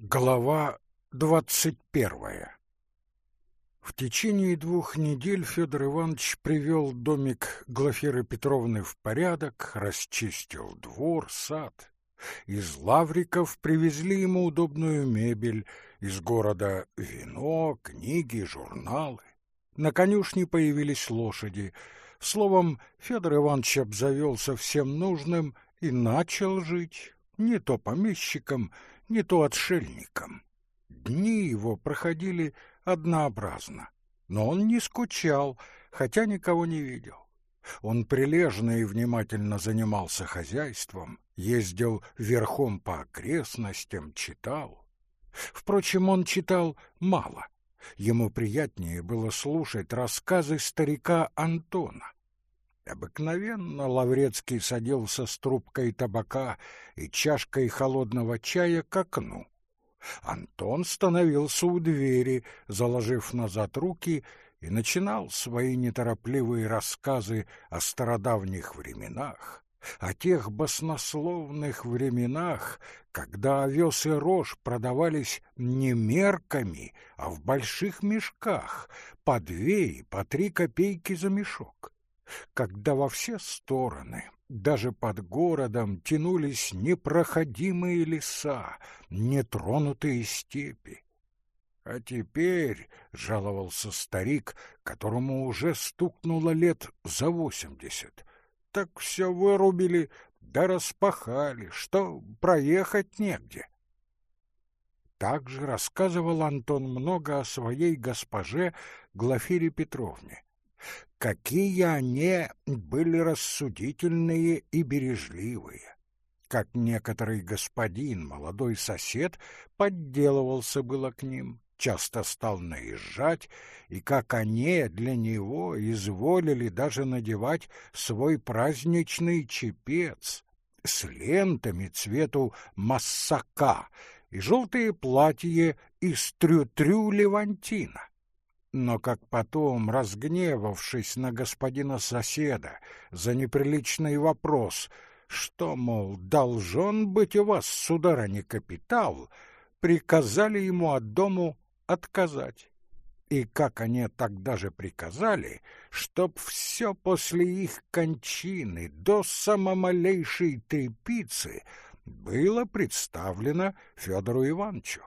Глава двадцать первая В течение двух недель Федор Иванович привел домик Глафиры Петровны в порядок, расчистил двор, сад. Из лавриков привезли ему удобную мебель, из города вино, книги, журналы. На конюшне появились лошади. Словом, Федор Иванович обзавелся всем нужным и начал жить не то помещиком, не то отшельником. Дни его проходили однообразно, но он не скучал, хотя никого не видел. Он прилежно и внимательно занимался хозяйством, ездил верхом по окрестностям, читал. Впрочем, он читал мало. Ему приятнее было слушать рассказы старика Антона. Обыкновенно Лаврецкий садился с трубкой табака и чашкой холодного чая к окну. Антон становился у двери, заложив назад руки, и начинал свои неторопливые рассказы о стародавних временах, о тех баснословных временах, когда овес и рожь продавались не мерками, а в больших мешках, по две и по три копейки за мешок когда во все стороны, даже под городом, тянулись непроходимые леса, нетронутые степи. А теперь, — жаловался старик, которому уже стукнуло лет за восемьдесят, — так все вырубили да распахали, что проехать негде. Также рассказывал Антон много о своей госпоже Глафире Петровне какие они были рассудительные и бережливые. Как некоторый господин, молодой сосед, подделывался было к ним, часто стал наезжать, и как они для него изволили даже надевать свой праздничный чепец с лентами цвету массака и желтые платья из трю-трю левантина. Но как потом, разгневавшись на господина соседа за неприличный вопрос, что, мол, должен быть у вас, сударыня, капитал, приказали ему от дому отказать. И как они тогда же приказали, чтоб все после их кончины до самомалейшей трепицы было представлено Федору Ивановичу.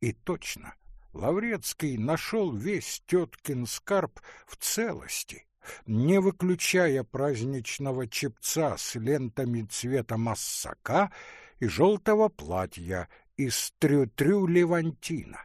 И точно, Лаврецкий нашел весь теткин скарб в целости, не выключая праздничного чепца с лентами цвета массака и желтого платья из трю-трю левантина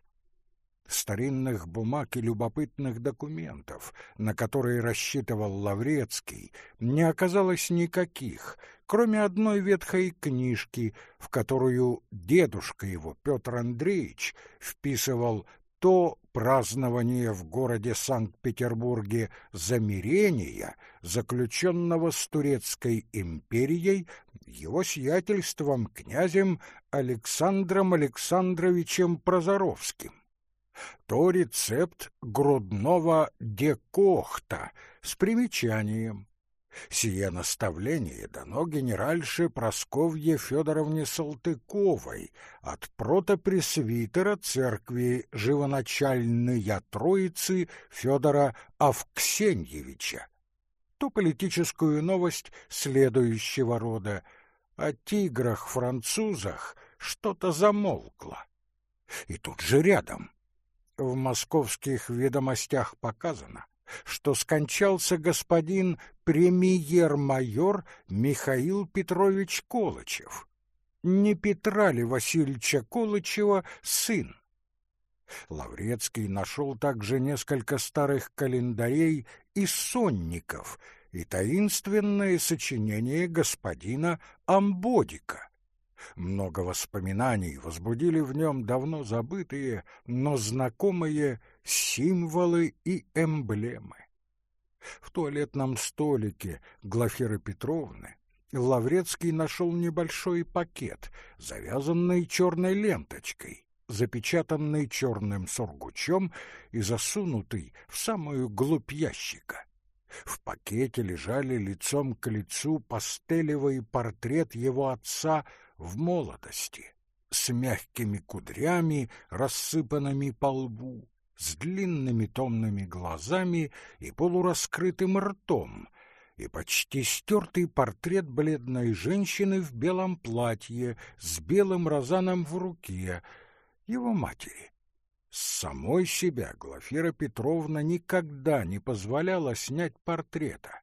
старинных бумаг и любопытных документов, на которые рассчитывал Лаврецкий, не оказалось никаких, кроме одной ветхой книжки, в которую дедушка его, Петр Андреевич, вписывал то празднование в городе Санкт-Петербурге замирения, заключенного с Турецкой империей его сиятельством князем Александром Александровичем Прозоровским, то рецепт грудного декохта с примечанием Сие наставление дано генеральше Просковье Федоровне Салтыковой от протопресвитера церкви живоначальная Троицы Федора Авксеньевича. То политическую новость следующего рода. О тиграх-французах что-то замолкло. И тут же рядом. В московских ведомостях показано, что скончался господин премьер-майор Михаил Петрович Колычев. Не Петра ли Васильевича Колычева сын? Лаврецкий нашел также несколько старых календарей и сонников и таинственное сочинение господина Амбодика. Много воспоминаний возбудили в нем давно забытые, но знакомые символы и эмблемы. В туалетном столике Глафиры Петровны Лаврецкий нашел небольшой пакет, завязанный черной ленточкой, запечатанный черным сургучом и засунутый в самую глубь ящика. В пакете лежали лицом к лицу пастелевый портрет его отца в молодости, с мягкими кудрями, рассыпанными по лбу, с длинными томными глазами и полураскрытым ртом, и почти стертый портрет бледной женщины в белом платье с белым розаном в руке, его матери. С самой себя Глафира Петровна никогда не позволяла снять портрета.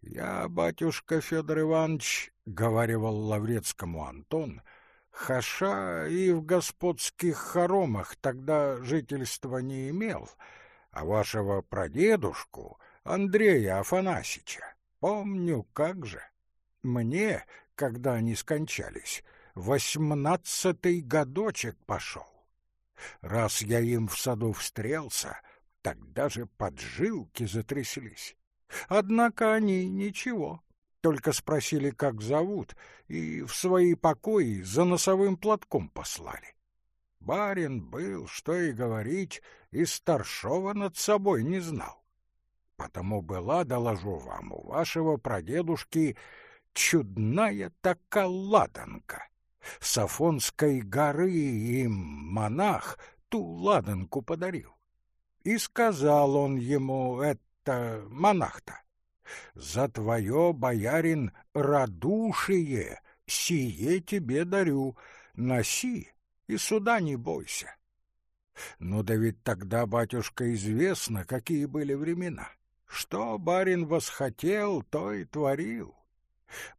«Я, батюшка Федор Иванович, — говаривал Лаврецкому Антон, — хаша и в господских хоромах тогда жительства не имел, а вашего прадедушку, Андрея Афанасича, помню, как же. Мне, когда они скончались, восемнадцатый годочек пошел. Раз я им в саду встрелся, тогда же поджилки затряслись. Однако они ничего, только спросили, как зовут, и в свои покои за носовым платком послали. Барин был, что и говорить, и старшова над собой не знал. Потому была, доложу вам, у вашего прадедушки чудная такая ладанка. С Афонской горы им монах ту ладанку подарил. И сказал он ему, это монах-то, «За твое, боярин, радушие, сие тебе дарю, носи и суда не бойся». Ну да ведь тогда, батюшка, известно, какие были времена. Что барин восхотел, то и творил.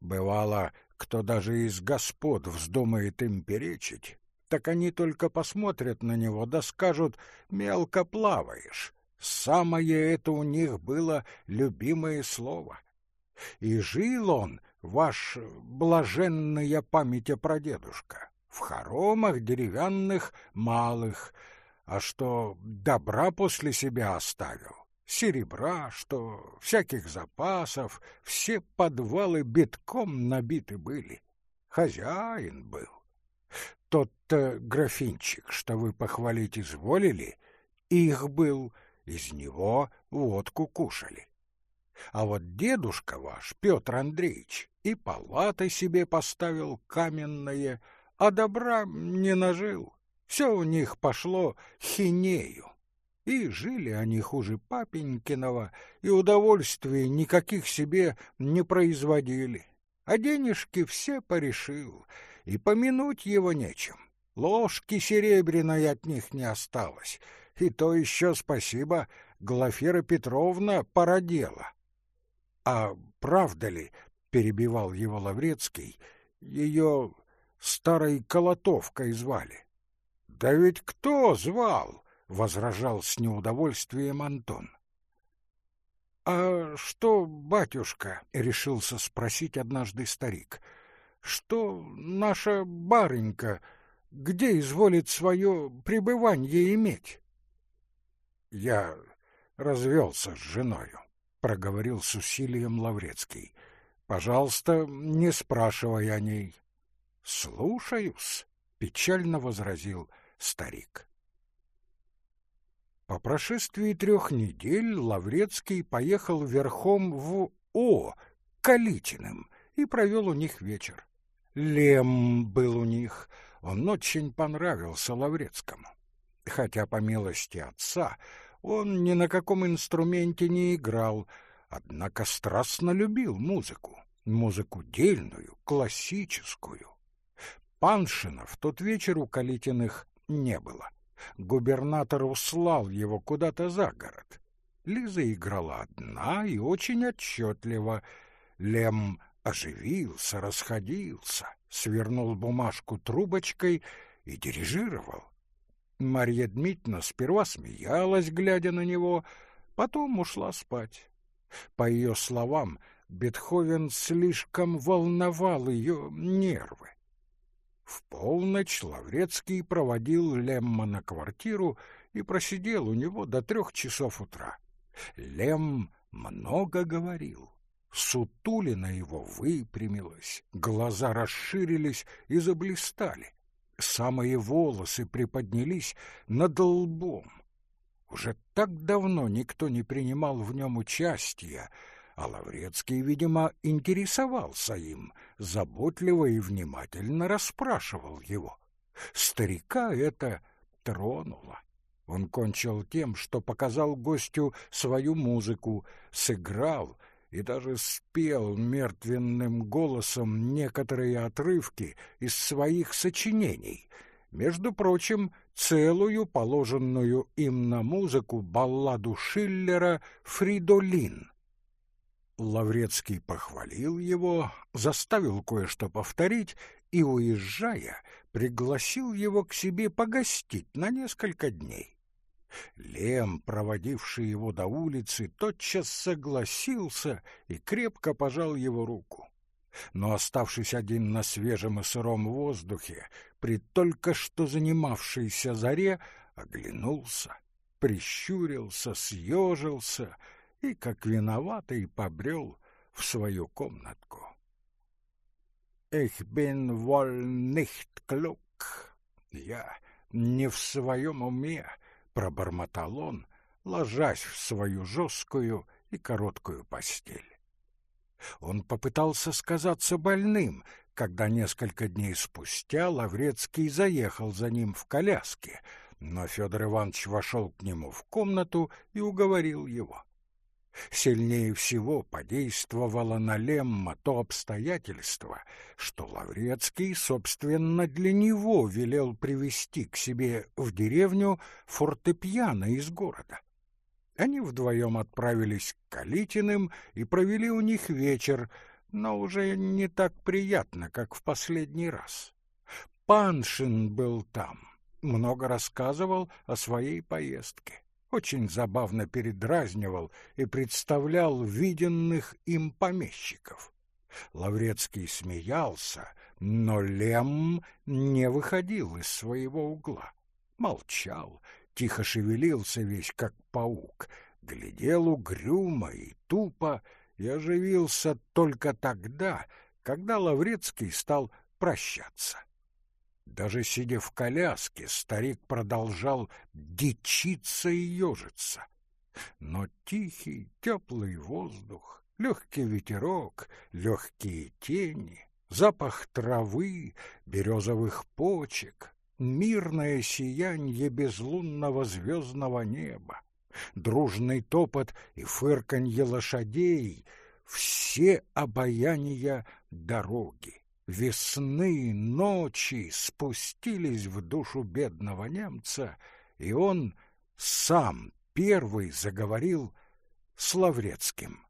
Бывало, кто даже из господ вздумает им перечить, так они только посмотрят на него да скажут «мелко плаваешь». Самое это у них было любимое слово. И жил он, ваш блаженная память о прадедушка, в хоромах деревянных малых, а что добра после себя оставил, серебра, что всяких запасов, все подвалы битком набиты были. Хозяин был. Тот-то графинчик, что вы похвалить изволили, их был — из него водку кушали. А вот дедушка ваш, Петр Андреевич, и палаты себе поставил каменные, а добра не нажил. Все у них пошло хинею. И жили они хуже папенькиного, и удовольствий никаких себе не производили. А денежки все порешил, и помянуть его нечем. Ложки серебряной от них не осталось, и то еще спасибо, Глафира Петровна породела. А правда ли, перебивал его Лаврецкий, ее старой колотовкой звали? Да ведь кто звал? возражал с неудовольствием Антон. А что, батюшка, решился спросить однажды старик. Что наша барынька где изволит свое пребывание иметь? Я развелся с женою, проговорил с усилием Лаврецкий. Пожалуйста, не спрашивай о ней. Слушаюсь, печально возразил старик. По прошествии трех недель Лаврецкий поехал верхом в О, Калитиным, и провел у них вечер. Лем был у них, он очень понравился Лаврецкому хотя, по милости отца, он ни на каком инструменте не играл, однако страстно любил музыку, музыку дельную, классическую. Паншина в тот вечер у Калитиных не было. Губернатор услал его куда-то за город. Лиза играла одна и очень отчетливо. Лем оживился, расходился, свернул бумажку трубочкой и дирижировал. Марья Дмитриевна сперва смеялась, глядя на него, потом ушла спать. По ее словам, Бетховен слишком волновал ее нервы. В полночь Лаврецкий проводил Лемма на квартиру и просидел у него до трех часов утра. Лем много говорил. Сутулина его выпрямилась, глаза расширились и заблистали самые волосы приподнялись над лбом. Уже так давно никто не принимал в нем участия, а Лаврецкий, видимо, интересовался им, заботливо и внимательно расспрашивал его. Старика это тронуло. Он кончил тем, что показал гостю свою музыку, сыграл и даже спел мертвенным голосом некоторые отрывки из своих сочинений. Между прочим, целую, положенную им на музыку, балладу Шиллера «Фридолин». Лаврецкий похвалил его, заставил кое-что повторить и, уезжая, пригласил его к себе погостить на несколько дней. Лем, проводивший его до улицы, тотчас согласился и крепко пожал его руку. Но, оставшись один на свежем и сыром воздухе, при только что занимавшейся заре, оглянулся, прищурился, съежился и, как виноватый, побрел в свою комнатку. «Их бин воль нихт клюк» — «Я не в своем уме», — пробормотал он, ложась в свою жесткую и короткую постель. Он попытался сказаться больным, когда несколько дней спустя Лаврецкий заехал за ним в коляске, но Федор Иванович вошел к нему в комнату и уговорил его. Сильнее всего подействовало на Лемма то обстоятельство, что Лаврецкий, собственно, для него велел привести к себе в деревню фортепиано из города. Они вдвоем отправились к Калитиным и провели у них вечер, но уже не так приятно, как в последний раз. Паншин был там, много рассказывал о своей поездке очень забавно передразнивал и представлял виденных им помещиков. Лаврецкий смеялся, но Лем не выходил из своего угла. Молчал, тихо шевелился весь, как паук, глядел угрюмо и тупо и оживился только тогда, когда Лаврецкий стал прощаться. Даже сидя в коляске, старик продолжал дичиться и ежиться. Но тихий, теплый воздух, легкий ветерок, легкие тени, запах травы, березовых почек, мирное сиянье безлунного звездного неба, дружный топот и фырканье лошадей — все обаяния дороги весны, ночи спустились в душу бедного немца, и он сам первый заговорил с Лаврецким.